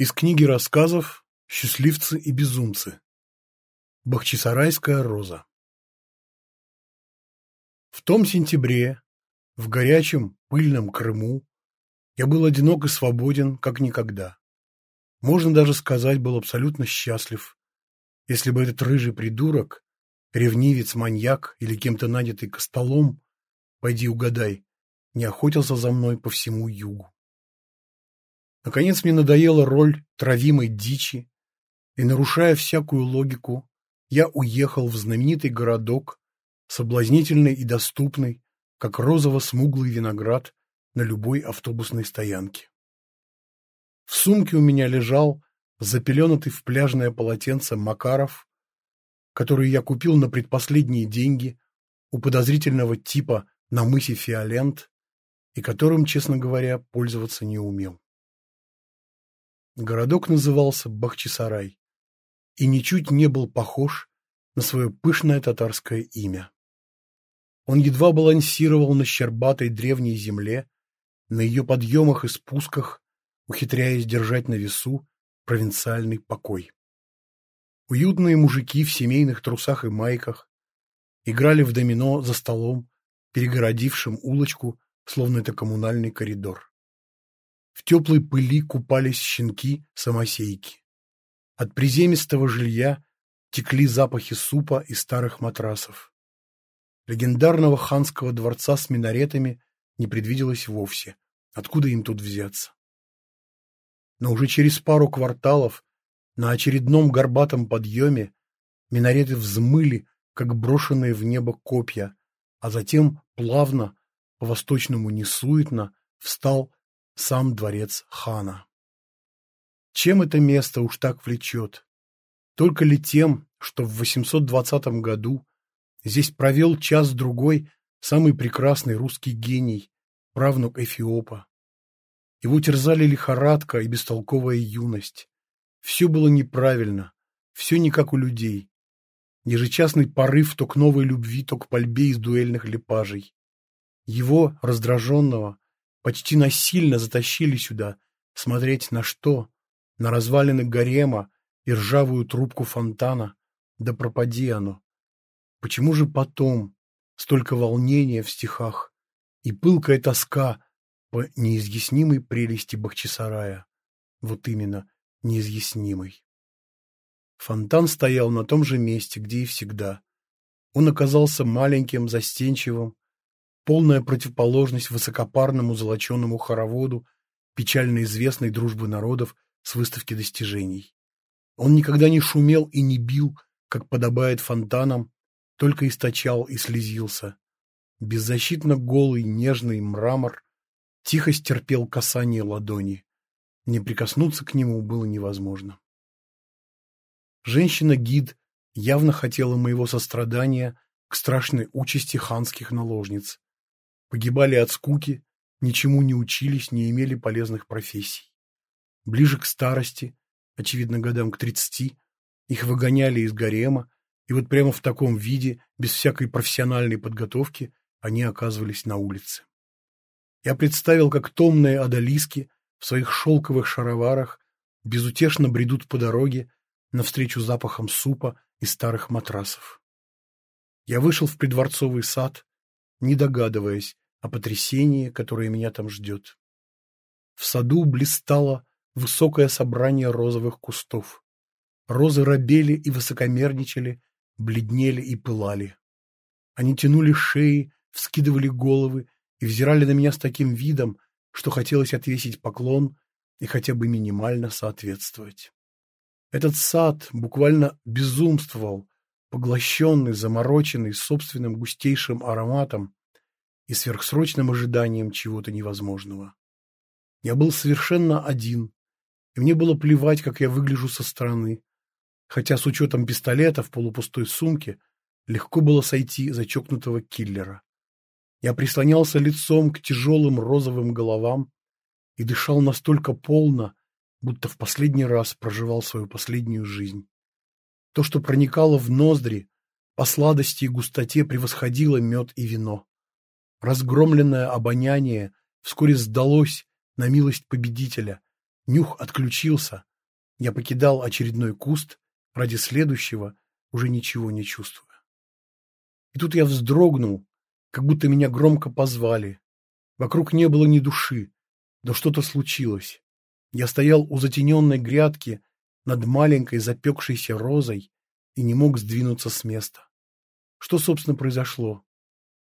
Из книги рассказов «Счастливцы и безумцы». Бахчисарайская роза. В том сентябре, в горячем пыльном Крыму, я был одинок и свободен, как никогда. Можно даже сказать, был абсолютно счастлив, если бы этот рыжий придурок, ревнивец, маньяк или кем-то нанятый костолом, пойди угадай, не охотился за мной по всему югу. Наконец мне надоела роль травимой дичи, и, нарушая всякую логику, я уехал в знаменитый городок, соблазнительный и доступный, как розово-смуглый виноград на любой автобусной стоянке. В сумке у меня лежал запеленутый в пляжное полотенце Макаров, который я купил на предпоследние деньги у подозрительного типа на мысе Фиолент и которым, честно говоря, пользоваться не умел. Городок назывался Бахчисарай и ничуть не был похож на свое пышное татарское имя. Он едва балансировал на щербатой древней земле, на ее подъемах и спусках, ухитряясь держать на весу провинциальный покой. Уютные мужики в семейных трусах и майках играли в домино за столом, перегородившим улочку, словно это коммунальный коридор. В теплой пыли купались щенки-самосейки. От приземистого жилья текли запахи супа и старых матрасов. Легендарного ханского дворца с минаретами не предвиделось вовсе. Откуда им тут взяться? Но уже через пару кварталов на очередном горбатом подъеме минареты взмыли, как брошенные в небо копья, а затем плавно, по-восточному несуетно, встал сам дворец хана. Чем это место уж так влечет? Только ли тем, что в 820 году здесь провел час-другой самый прекрасный русский гений, правнук Эфиопа. Его терзали лихорадка и бестолковая юность. Все было неправильно, все не как у людей. Ежечасный порыв то к новой любви, то к пальбе из дуэльных лепажей. Его, раздраженного, почти насильно затащили сюда, смотреть на что? На развалины гарема и ржавую трубку фонтана. Да пропади оно. Почему же потом столько волнения в стихах и пылкая тоска по неизъяснимой прелести Бахчисарая? Вот именно, неизъяснимой. Фонтан стоял на том же месте, где и всегда. Он оказался маленьким, застенчивым, полная противоположность высокопарному золоченому хороводу, печально известной дружбы народов с выставки достижений. Он никогда не шумел и не бил, как подобает фонтанам, только источал и слезился. Беззащитно голый нежный мрамор тихо стерпел касание ладони. Не прикоснуться к нему было невозможно. Женщина-гид явно хотела моего сострадания к страшной участи ханских наложниц погибали от скуки, ничему не учились, не имели полезных профессий. Ближе к старости, очевидно, годам к тридцати, их выгоняли из гарема, и вот прямо в таком виде, без всякой профессиональной подготовки, они оказывались на улице. Я представил, как томные одолиски в своих шелковых шароварах безутешно бредут по дороге навстречу запахам супа и старых матрасов. Я вышел в придворцовый сад, не догадываясь, о потрясении, которое меня там ждет. В саду блистало высокое собрание розовых кустов. Розы робели и высокомерничали, бледнели и пылали. Они тянули шеи, вскидывали головы и взирали на меня с таким видом, что хотелось отвесить поклон и хотя бы минимально соответствовать. Этот сад буквально безумствовал, поглощенный, замороченный собственным густейшим ароматом, и сверхсрочным ожиданием чего-то невозможного. Я был совершенно один, и мне было плевать, как я выгляжу со стороны, хотя с учетом пистолета в полупустой сумке легко было сойти за чокнутого киллера. Я прислонялся лицом к тяжелым розовым головам и дышал настолько полно, будто в последний раз проживал свою последнюю жизнь. То, что проникало в ноздри, по сладости и густоте превосходило мед и вино. Разгромленное обоняние вскоре сдалось на милость победителя. Нюх отключился, Я покидал очередной куст, ради следующего уже ничего не чувствуя. И тут я вздрогнул, как будто меня громко позвали. Вокруг не было ни души, но что-то случилось. Я стоял у затененной грядки над маленькой запекшейся розой и не мог сдвинуться с места. Что, собственно, произошло?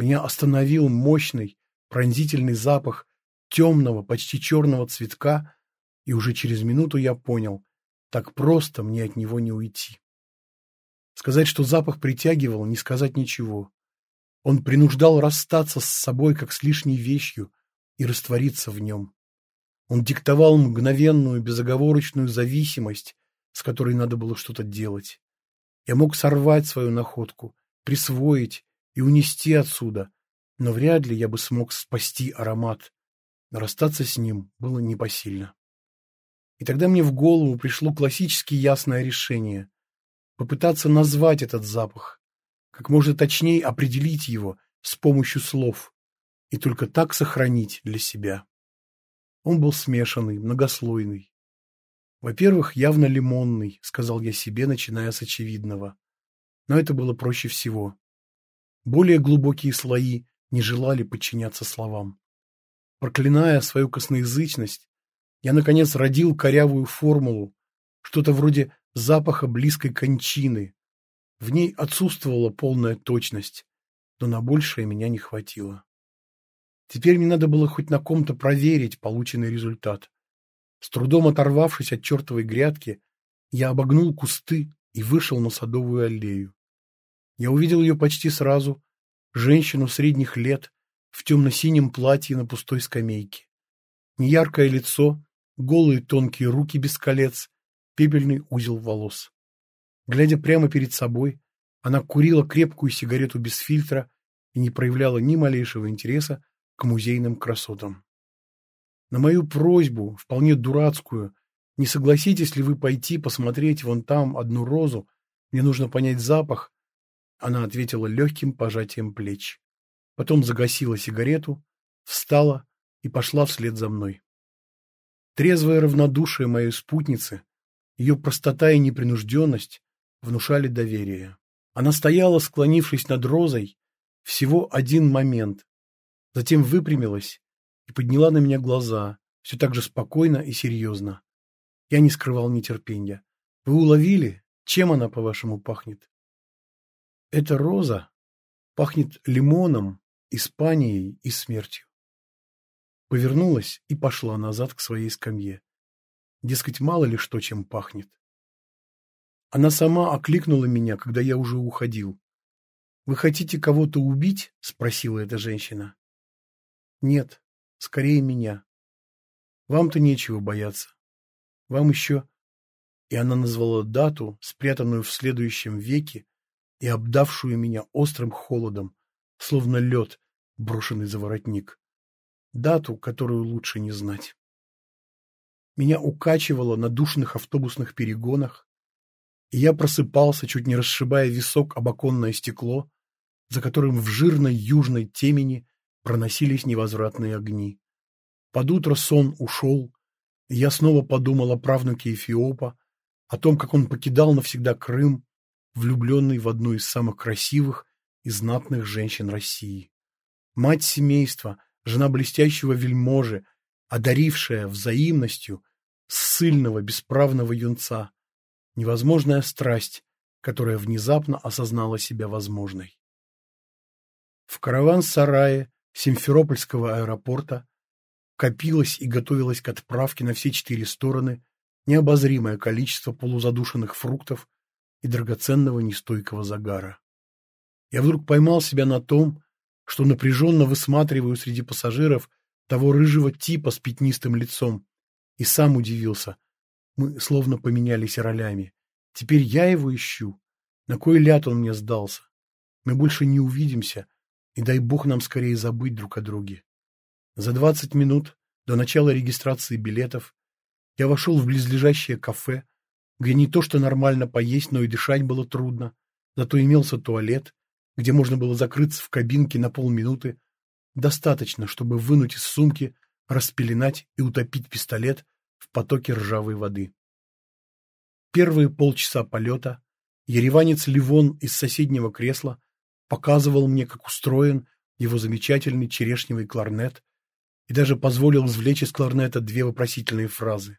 Меня остановил мощный, пронзительный запах темного, почти черного цветка, и уже через минуту я понял, так просто мне от него не уйти. Сказать, что запах притягивал, не сказать ничего. Он принуждал расстаться с собой, как с лишней вещью, и раствориться в нем. Он диктовал мгновенную, безоговорочную зависимость, с которой надо было что-то делать. Я мог сорвать свою находку, присвоить и унести отсюда, но вряд ли я бы смог спасти аромат. расстаться с ним было непосильно. И тогда мне в голову пришло классически ясное решение – попытаться назвать этот запах, как можно точнее определить его с помощью слов, и только так сохранить для себя. Он был смешанный, многослойный. Во-первых, явно лимонный, сказал я себе, начиная с очевидного. Но это было проще всего. Более глубокие слои не желали подчиняться словам. Проклиная свою косноязычность, я, наконец, родил корявую формулу, что-то вроде запаха близкой кончины. В ней отсутствовала полная точность, но на большее меня не хватило. Теперь мне надо было хоть на ком-то проверить полученный результат. С трудом оторвавшись от чертовой грядки, я обогнул кусты и вышел на садовую аллею. Я увидел ее почти сразу, женщину средних лет, в темно-синем платье на пустой скамейке. Неяркое лицо, голые тонкие руки без колец, пепельный узел волос. Глядя прямо перед собой, она курила крепкую сигарету без фильтра и не проявляла ни малейшего интереса к музейным красотам. На мою просьбу, вполне дурацкую, не согласитесь ли вы пойти посмотреть вон там одну розу, мне нужно понять запах, она ответила легким пожатием плеч. Потом загасила сигарету, встала и пошла вслед за мной. Трезвое равнодушие моей спутницы, ее простота и непринужденность внушали доверие. Она стояла, склонившись над розой, всего один момент, Затем выпрямилась и подняла на меня глаза, все так же спокойно и серьезно. Я не скрывал нетерпения. Вы уловили, чем она, по-вашему, пахнет? Эта роза пахнет лимоном, Испанией и смертью. Повернулась и пошла назад к своей скамье. Дескать, мало ли что чем пахнет. Она сама окликнула меня, когда я уже уходил. «Вы хотите кого-то убить?» — спросила эта женщина. Нет, скорее меня. Вам-то нечего бояться. Вам еще... И она назвала дату, спрятанную в следующем веке и обдавшую меня острым холодом, словно лед, брошенный за воротник. Дату, которую лучше не знать. Меня укачивало на душных автобусных перегонах, и я просыпался, чуть не расшибая висок об оконное стекло, за которым в жирной южной темени проносились невозвратные огни. Под утро сон ушел, и я снова подумал о правнуке Эфиопа, о том, как он покидал навсегда Крым, влюбленный в одну из самых красивых и знатных женщин России. Мать семейства, жена блестящего вельможи, одарившая взаимностью ссыльного бесправного юнца, невозможная страсть, которая внезапно осознала себя возможной. В караван-сарае Симферопольского аэропорта копилось и готовилось к отправке на все четыре стороны необозримое количество полузадушенных фруктов и драгоценного нестойкого загара. Я вдруг поймал себя на том, что напряженно высматриваю среди пассажиров того рыжего типа с пятнистым лицом, и сам удивился. Мы словно поменялись ролями. Теперь я его ищу. На кой ляд он мне сдался? Мы больше не увидимся, и дай бог нам скорее забыть друг о друге. За двадцать минут до начала регистрации билетов я вошел в близлежащее кафе, где не то что нормально поесть, но и дышать было трудно, зато имелся туалет, где можно было закрыться в кабинке на полминуты, достаточно, чтобы вынуть из сумки, распеленать и утопить пистолет в потоке ржавой воды. Первые полчаса полета ереванец Ливон из соседнего кресла показывал мне, как устроен его замечательный черешневый кларнет, и даже позволил извлечь из кларнета две вопросительные фразы.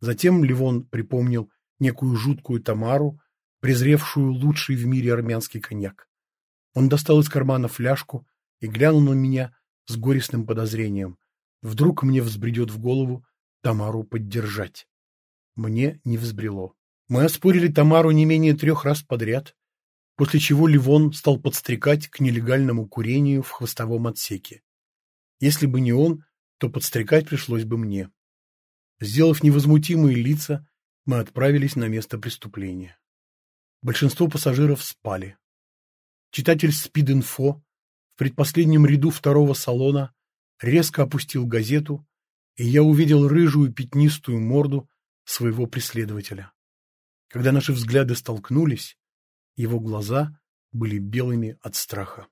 Затем Ливон припомнил некую жуткую Тамару, презревшую лучший в мире армянский коньяк. Он достал из кармана фляжку и глянул на меня с горестным подозрением. Вдруг мне взбредет в голову Тамару поддержать. Мне не взбрело. Мы оспорили Тамару не менее трех раз подряд, после чего Ливон стал подстрекать к нелегальному курению в хвостовом отсеке. Если бы не он, то подстрекать пришлось бы мне. Сделав невозмутимые лица, мы отправились на место преступления. Большинство пассажиров спали. Читатель Спид-Инфо в предпоследнем ряду второго салона резко опустил газету, и я увидел рыжую пятнистую морду своего преследователя. Когда наши взгляды столкнулись, его глаза были белыми от страха.